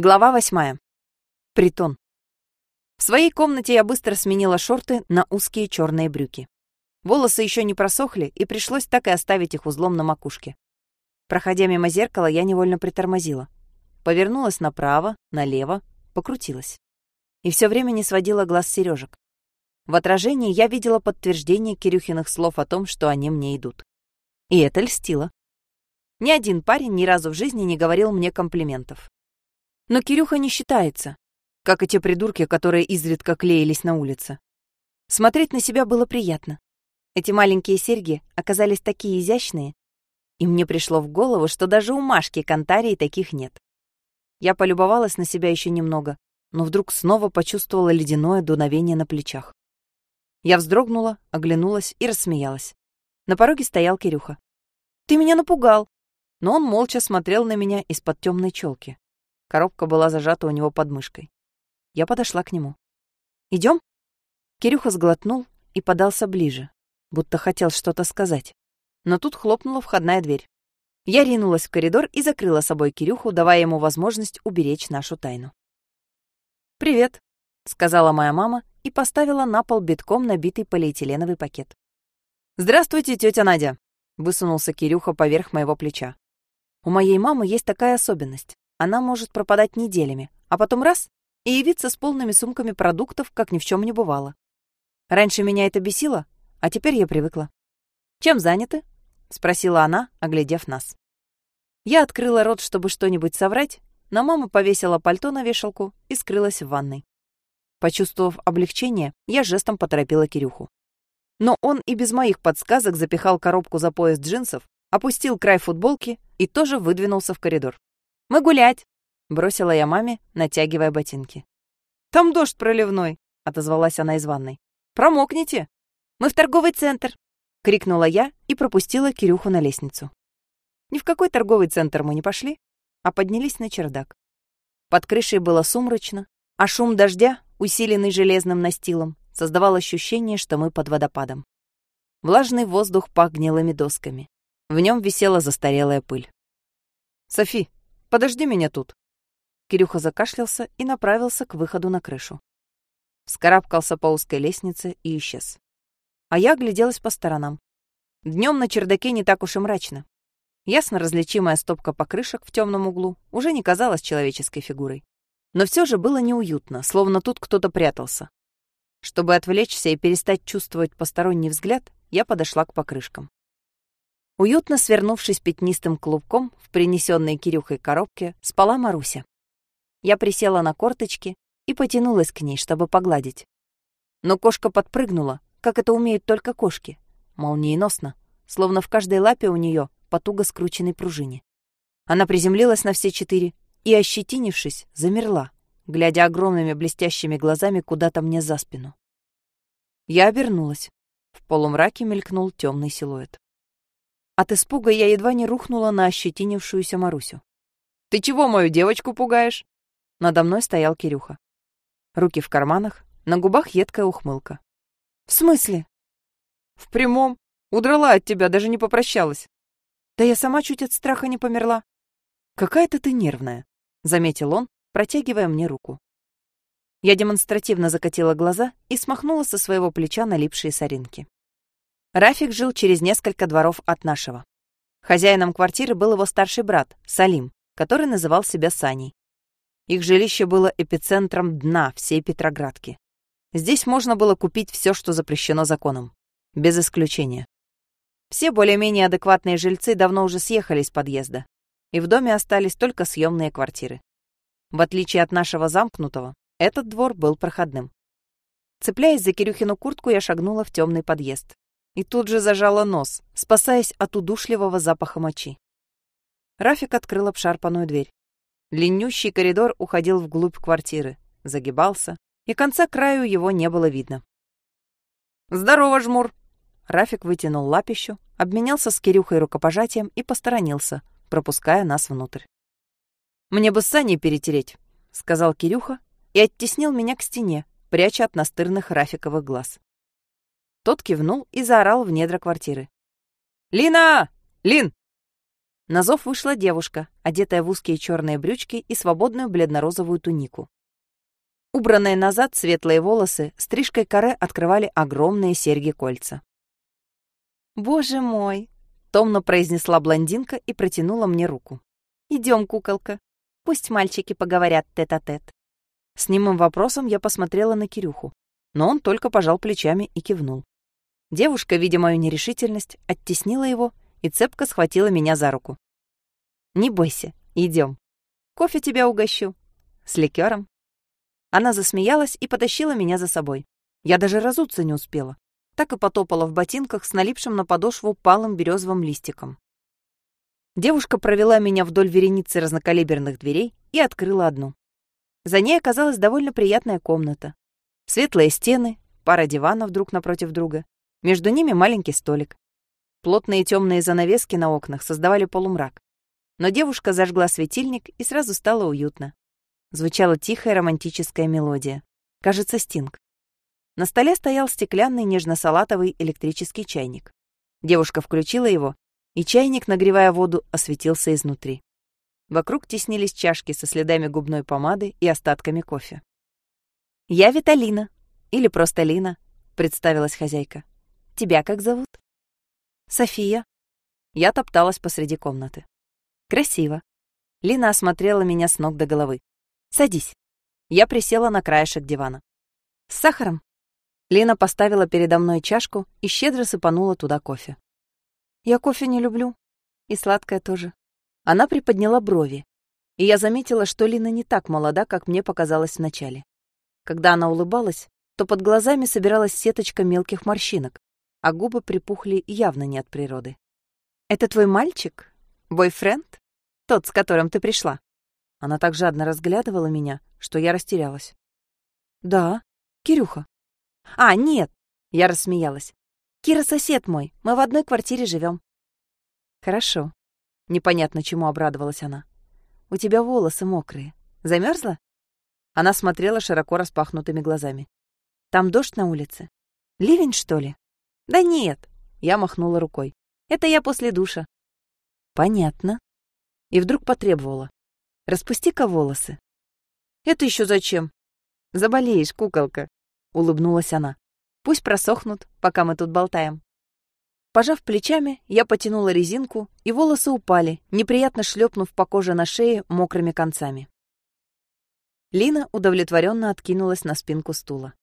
Глава восьмая. Притон. В своей комнате я быстро сменила шорты на узкие черные брюки. Волосы еще не просохли, и пришлось так и оставить их узлом на макушке. Проходя мимо зеркала, я невольно притормозила. Повернулась направо, налево, покрутилась. И все время не сводила глаз сережек. В отражении я видела подтверждение Кирюхиных слов о том, что они мне идут. И это льстило. Ни один парень ни разу в жизни не говорил мне комплиментов. Но Кирюха не считается, как и те придурки, которые изредка клеились на улице. Смотреть на себя было приятно. Эти маленькие серьги оказались такие изящные, и мне пришло в голову, что даже у Машки Кантарии таких нет. Я полюбовалась на себя еще немного, но вдруг снова почувствовала ледяное дуновение на плечах. Я вздрогнула, оглянулась и рассмеялась. На пороге стоял Кирюха. «Ты меня напугал!» Но он молча смотрел на меня из-под темной челки. Коробка была зажата у него под мышкой. Я подошла к нему. Идем? Кирюха сглотнул и подался ближе, будто хотел что-то сказать. Но тут хлопнула входная дверь. Я ринулась в коридор и закрыла собой Кирюху, давая ему возможность уберечь нашу тайну. «Привет», — сказала моя мама и поставила на пол битком набитый полиэтиленовый пакет. «Здравствуйте, тетя Надя», — высунулся Кирюха поверх моего плеча. У моей мамы есть такая особенность она может пропадать неделями, а потом раз — и явиться с полными сумками продуктов, как ни в чем не бывало. Раньше меня это бесило, а теперь я привыкла. «Чем заняты?» — спросила она, оглядев нас. Я открыла рот, чтобы что-нибудь соврать, но мама повесила пальто на вешалку и скрылась в ванной. Почувствовав облегчение, я жестом поторопила Кирюху. Но он и без моих подсказок запихал коробку за пояс джинсов, опустил край футболки и тоже выдвинулся в коридор. Мы гулять!» — бросила я маме, натягивая ботинки. «Там дождь проливной!» — отозвалась она из ванной. «Промокните!» «Мы в торговый центр!» — крикнула я и пропустила Кирюху на лестницу. Ни в какой торговый центр мы не пошли, а поднялись на чердак. Под крышей было сумрачно, а шум дождя, усиленный железным настилом, создавал ощущение, что мы под водопадом. Влажный воздух пах гнилыми досками. В нем висела застарелая пыль. «Софи, Подожди меня тут». Кирюха закашлялся и направился к выходу на крышу. Вскарабкался по узкой лестнице и исчез. А я огляделась по сторонам. Днем на чердаке не так уж и мрачно. Ясно различимая стопка покрышек в темном углу уже не казалась человеческой фигурой. Но все же было неуютно, словно тут кто-то прятался. Чтобы отвлечься и перестать чувствовать посторонний взгляд, я подошла к покрышкам. Уютно свернувшись пятнистым клубком в принесенной Кирюхой коробке, спала Маруся. Я присела на корточки и потянулась к ней, чтобы погладить. Но кошка подпрыгнула, как это умеют только кошки, молниеносно, словно в каждой лапе у нее по туго скрученной пружине. Она приземлилась на все четыре и, ощетинившись, замерла, глядя огромными блестящими глазами куда-то мне за спину. Я обернулась. В полумраке мелькнул темный силуэт. От испуга я едва не рухнула на ощетинившуюся Марусю. «Ты чего мою девочку пугаешь?» Надо мной стоял Кирюха. Руки в карманах, на губах едкая ухмылка. «В смысле?» «В прямом. Удрала от тебя, даже не попрощалась». «Да я сама чуть от страха не померла». «Какая-то ты нервная», — заметил он, протягивая мне руку. Я демонстративно закатила глаза и смахнула со своего плеча налипшие соринки. Рафик жил через несколько дворов от нашего. Хозяином квартиры был его старший брат, Салим, который называл себя Саней. Их жилище было эпицентром дна всей Петроградки. Здесь можно было купить все, что запрещено законом. Без исключения. Все более-менее адекватные жильцы давно уже съехали с подъезда, и в доме остались только съемные квартиры. В отличие от нашего замкнутого, этот двор был проходным. Цепляясь за Кирюхину куртку, я шагнула в темный подъезд и тут же зажала нос, спасаясь от удушливого запаха мочи. Рафик открыл обшарпанную дверь. Длиннющий коридор уходил вглубь квартиры, загибался, и конца краю его не было видно. «Здорово, жмур!» Рафик вытянул лапищу, обменялся с Кирюхой рукопожатием и посторонился, пропуская нас внутрь. «Мне бы сани перетереть», — сказал Кирюха и оттеснил меня к стене, пряча от настырных Рафиковых глаз. Тот кивнул и заорал в недра квартиры. «Лина! Лин!» На зов вышла девушка, одетая в узкие черные брючки и свободную бледно-розовую тунику. Убранные назад светлые волосы стрижкой каре открывали огромные серьги-кольца. «Боже мой!» — томно произнесла блондинка и протянула мне руку. «Идем, куколка. Пусть мальчики поговорят тет-а-тет». -тет. С немым вопросом я посмотрела на Кирюху, но он только пожал плечами и кивнул. Девушка, видя мою нерешительность, оттеснила его и цепко схватила меня за руку. «Не бойся, идем. Кофе тебя угощу. С ликером. Она засмеялась и потащила меня за собой. Я даже разуться не успела. Так и потопала в ботинках с налипшим на подошву палым березовым листиком. Девушка провела меня вдоль вереницы разнокалиберных дверей и открыла одну. За ней оказалась довольно приятная комната. Светлые стены, пара диванов друг напротив друга. Между ними маленький столик. Плотные темные занавески на окнах создавали полумрак. Но девушка зажгла светильник, и сразу стало уютно. Звучала тихая романтическая мелодия. Кажется, стинг. На столе стоял стеклянный нежно-салатовый электрический чайник. Девушка включила его, и чайник, нагревая воду, осветился изнутри. Вокруг теснились чашки со следами губной помады и остатками кофе. «Я Виталина. Или просто Лина», — представилась хозяйка. «Тебя как зовут?» «София». Я топталась посреди комнаты. «Красиво». Лина осмотрела меня с ног до головы. Садись. Я присела на краешек дивана. С сахаром? Лина поставила передо мной чашку и щедро сыпанула туда кофе. Я кофе не люблю. И сладкое тоже. Она приподняла брови, и я заметила, что Лина не так молода, как мне показалось вначале. Когда она улыбалась, то под глазами собиралась сеточка мелких морщинок, а губы припухли явно не от природы. «Это твой мальчик? Бойфренд? Тот, с которым ты пришла?» Она так жадно разглядывала меня, что я растерялась. «Да, Кирюха». «А, нет!» — я рассмеялась. «Кира сосед мой, мы в одной квартире живем. «Хорошо». Непонятно, чему обрадовалась она. «У тебя волосы мокрые. Замерзла? Она смотрела широко распахнутыми глазами. «Там дождь на улице? Ливень, что ли?» «Да нет!» — я махнула рукой. «Это я после душа». «Понятно». И вдруг потребовала. Распусти-ка волосы. Это еще зачем? Заболеешь, куколка, улыбнулась она. Пусть просохнут, пока мы тут болтаем. Пожав плечами, я потянула резинку, и волосы упали, неприятно шлепнув по коже на шее мокрыми концами. Лина удовлетворенно откинулась на спинку стула.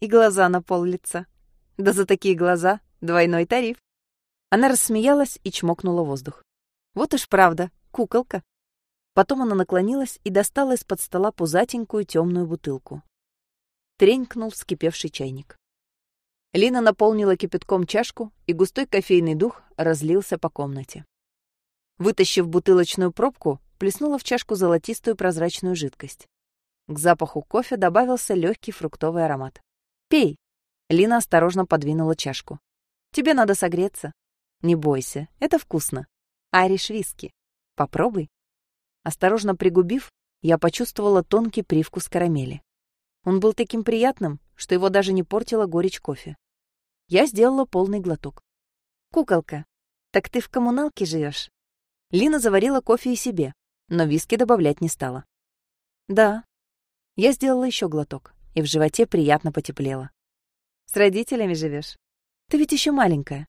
И глаза на пол лица. Да за такие глаза двойной тариф. Она рассмеялась и чмокнула воздух. Вот уж правда, куколка. Потом она наклонилась и достала из-под стола пузатенькую темную бутылку. Тренькнул вскипевший чайник. Лина наполнила кипятком чашку, и густой кофейный дух разлился по комнате. Вытащив бутылочную пробку, плеснула в чашку золотистую прозрачную жидкость. К запаху кофе добавился легкий фруктовый аромат. «Пей!» Лина осторожно подвинула чашку. «Тебе надо согреться. Не бойся, это вкусно. Ариш виски. Попробуй». Осторожно пригубив, я почувствовала тонкий привкус карамели. Он был таким приятным, что его даже не портила горечь кофе. Я сделала полный глоток. «Куколка, так ты в коммуналке живешь? Лина заварила кофе и себе, но виски добавлять не стала. «Да». Я сделала еще глоток, и в животе приятно потеплело. «С родителями живешь? Ты ведь еще маленькая».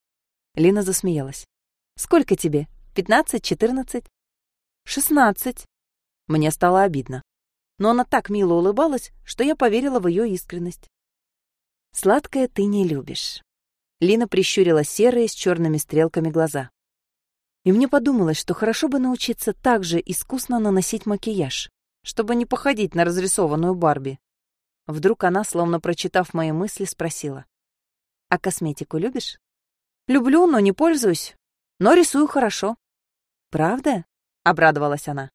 Лина засмеялась. «Сколько тебе? Пятнадцать, четырнадцать?» «Шестнадцать». Мне стало обидно. Но она так мило улыбалась, что я поверила в ее искренность. «Сладкое ты не любишь». Лина прищурила серые с черными стрелками глаза. И мне подумалось, что хорошо бы научиться так же искусно наносить макияж, чтобы не походить на разрисованную Барби. Вдруг она, словно прочитав мои мысли, спросила. «А косметику любишь?» «Люблю, но не пользуюсь. Но рисую хорошо». «Правда?» — обрадовалась она.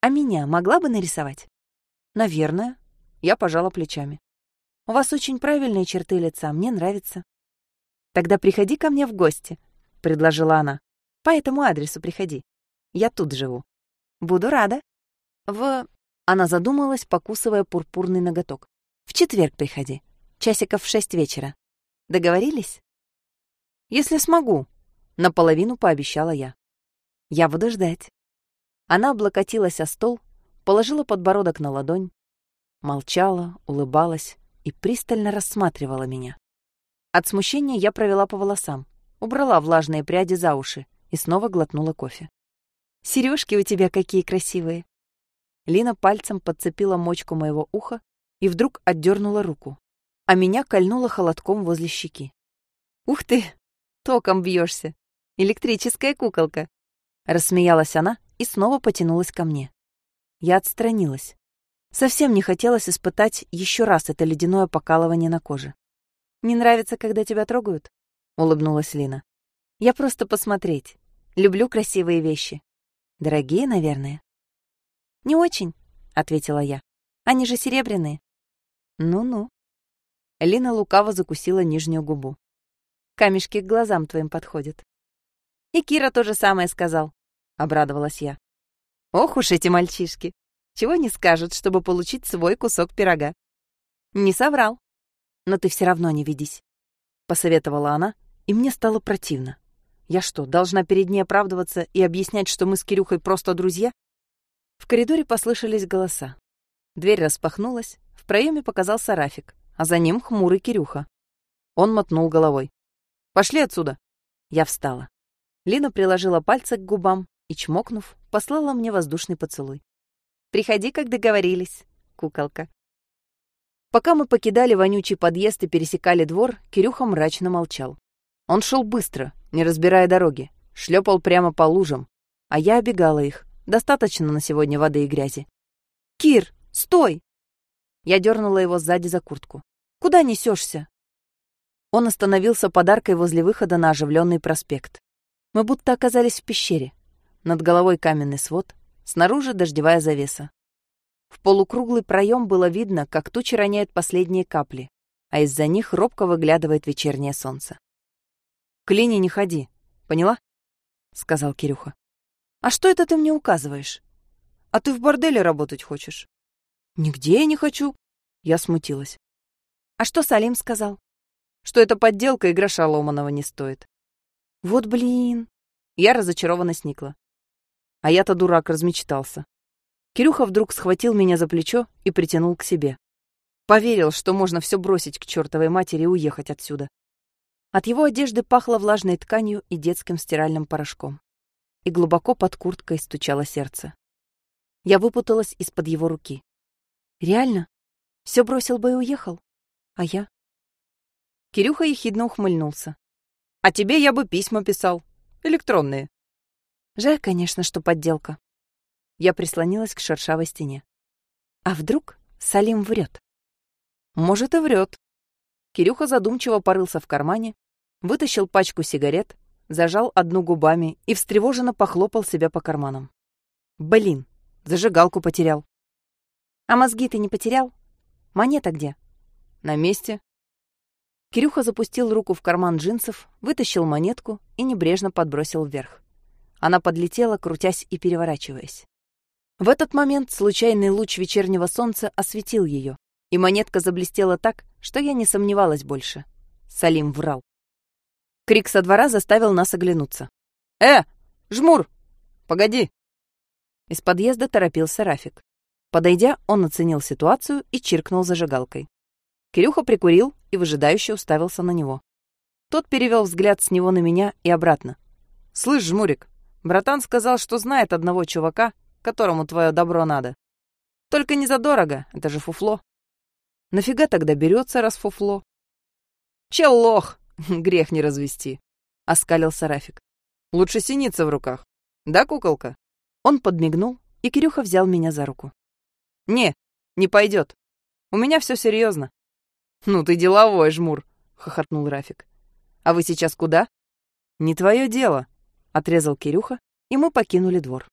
«А меня могла бы нарисовать?» «Наверное». Я пожала плечами. «У вас очень правильные черты лица, мне нравится». «Тогда приходи ко мне в гости», — предложила она. «По этому адресу приходи. Я тут живу». «Буду рада». «В...» Она задумалась, покусывая пурпурный ноготок. «В четверг приходи. Часиков в шесть вечера. Договорились?» «Если смогу», — наполовину пообещала я. Я буду ждать. Она облокотилась о стол, положила подбородок на ладонь, молчала, улыбалась и пристально рассматривала меня. От смущения я провела по волосам, убрала влажные пряди за уши и снова глотнула кофе. Сережки у тебя какие красивые!» Лина пальцем подцепила мочку моего уха и вдруг отдернула руку, а меня кольнула холодком возле щеки. «Ух ты! Током бьешься! Электрическая куколка!» Рассмеялась она и снова потянулась ко мне. Я отстранилась. Совсем не хотелось испытать еще раз это ледяное покалывание на коже. «Не нравится, когда тебя трогают?» — улыбнулась Лина. «Я просто посмотреть. Люблю красивые вещи. Дорогие, наверное?» «Не очень», — ответила я. «Они же серебряные». «Ну-ну». Лина лукаво закусила нижнюю губу. «Камешки к глазам твоим подходят». «И Кира то же самое сказал», — обрадовалась я. «Ох уж эти мальчишки! Чего не скажут, чтобы получить свой кусок пирога?» «Не соврал. Но ты все равно не ведись», — посоветовала она, и мне стало противно. Я что, должна перед ней оправдываться и объяснять, что мы с Кирюхой просто друзья? В коридоре послышались голоса. Дверь распахнулась, проеме показался Рафик, а за ним хмурый Кирюха. Он мотнул головой. «Пошли отсюда!» Я встала. Лина приложила пальцы к губам и, чмокнув, послала мне воздушный поцелуй. «Приходи, как договорились, куколка». Пока мы покидали вонючий подъезд и пересекали двор, Кирюха мрачно молчал. Он шел быстро, не разбирая дороги, шлепал прямо по лужам, а я обегала их. Достаточно на сегодня воды и грязи. «Кир, стой!» Я дернула его сзади за куртку. «Куда несешься? Он остановился подаркой возле выхода на оживленный проспект. Мы будто оказались в пещере. Над головой каменный свод, снаружи дождевая завеса. В полукруглый проем было видно, как тучи роняют последние капли, а из-за них робко выглядывает вечернее солнце. К Лине не ходи, поняла? сказал Кирюха. А что это ты мне указываешь? А ты в борделе работать хочешь? Нигде я не хочу. Я смутилась. А что Салим сказал? Что это подделка и гроша ломаного не стоит. Вот блин. Я разочарованно сникла. А я-то дурак размечтался. Кирюха вдруг схватил меня за плечо и притянул к себе. Поверил, что можно все бросить к чертовой матери и уехать отсюда. От его одежды пахло влажной тканью и детским стиральным порошком. И глубоко под курткой стучало сердце. Я выпуталась из-под его руки. Реально? Все бросил бы и уехал? А я? Кирюха ехидно ухмыльнулся. А тебе я бы письма писал. Электронные. Жаль, конечно, что подделка. Я прислонилась к шершавой стене. А вдруг Салим врет? Может, и врет. Кирюха задумчиво порылся в кармане, вытащил пачку сигарет, зажал одну губами и встревоженно похлопал себя по карманам. Блин, зажигалку потерял. А мозги ты не потерял? Монета где? На месте. Кирюха запустил руку в карман джинсов, вытащил монетку и небрежно подбросил вверх. Она подлетела, крутясь и переворачиваясь. В этот момент случайный луч вечернего солнца осветил ее, и монетка заблестела так, что я не сомневалась больше. Салим врал. Крик со двора заставил нас оглянуться. «Э, жмур! Погоди!» Из подъезда торопился Рафик. Подойдя, он оценил ситуацию и чиркнул зажигалкой. Кирюха прикурил и выжидающе уставился на него. Тот перевел взгляд с него на меня и обратно. «Слышь, жмурик, братан сказал, что знает одного чувака, которому твое добро надо. Только не задорого, это же фуфло». «Нафига тогда берется, раз фуфло?» «Чел лох!» Грех не развести. Оскалился Рафик. Лучше синица в руках. Да, куколка? Он подмигнул, и Кирюха взял меня за руку. Не, не пойдет. У меня все серьезно. Ну ты деловой, жмур, хохотнул Рафик. А вы сейчас куда? Не твое дело, отрезал Кирюха, и мы покинули двор.